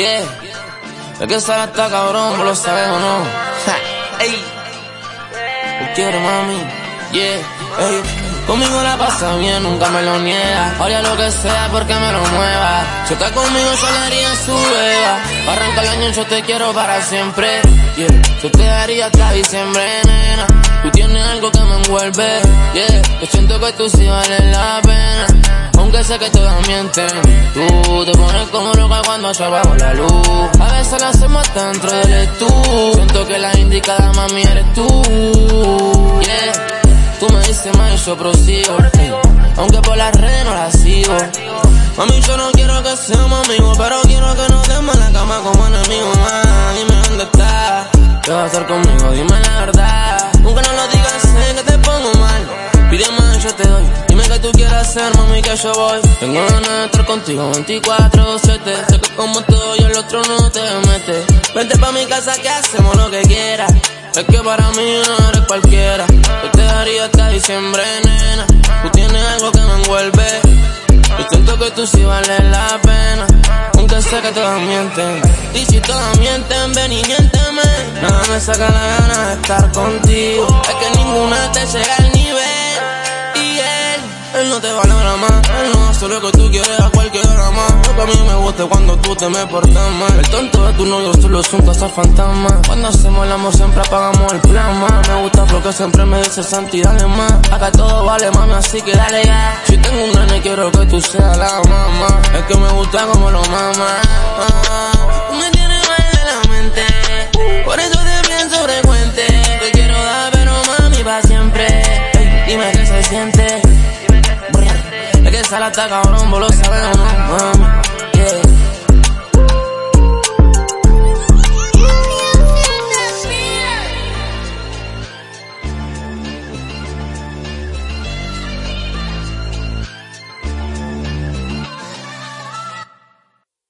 Yeah. Es que sala está cabrón, vos lo sabes o no. Ja. Ey. Te quiero, mami. Yeah. Ey. Conmigo la pasa bien, nunca me lo niega. Haría lo que sea porque me lo mueva. Está conmigo, solaría en su beba. Arranca el año, yo te quiero para siempre. Yeah. Yo te daría hasta diciembre, nena. Tú tienes algo que me envuelve. Yeah. Yo siento que tú sí vales la pena. Aunque sé que todas mienten. Tú te pones como loca cuando se abajo la luz. A veces la hacemos dentro del. Siento que la indicada, mami, eres tú. Yeah. Tú me dices más y yo prosigo. Aunque por las redes no la sigo. Mami, yo no quiero que seamos amigos, pero quiero que nos demos la cama como enemigos. Ah, dime dónde estás. ¿Qué vas a hacer conmigo? Dime la verdad. Nunca no lo digas, sé que te pongo mal. Pide más, yo te doy. Dime que tú quieras hacer, mami, que yo voy. Tengo ganas de estar contigo 24-7. Sé que como todo y el otro no te mete. Vente pa' mi casa que hacemos lo que quieras. Es que para mí no eres cualquiera. Yo te daría hasta diciembre, nena. Tú tienes algo que me envuelve. Yo siento que tú sí vales la pena. Sé que todas mienten. Y si todas mienten, ven y miénteme. Nada me saca la gana de estar contigo. Es que ninguna te llega al nivel. Y él, él no te valora más. Él no hace lo que tú quieres a cualquier hora más. Lo que cuando tú te me portas mal. El tonto de tu novio solo es un fantasma. Cuando hacemos el amor siempre apagamos el plasma. Me gusta porque siempre me dices Santi, dale más. Acá todo vale, mami, así que dale ya. Si tengo un nene, quiero que tú seas la mamá. Es que me gusta como lo mama. Tú me tienes mal de la mente. Por eso te pienso frecuente. Te quiero dar, pero mami, pa' siempre. Ey, dime qué se siente. Es que esa la está cabrón, vos lo sabes.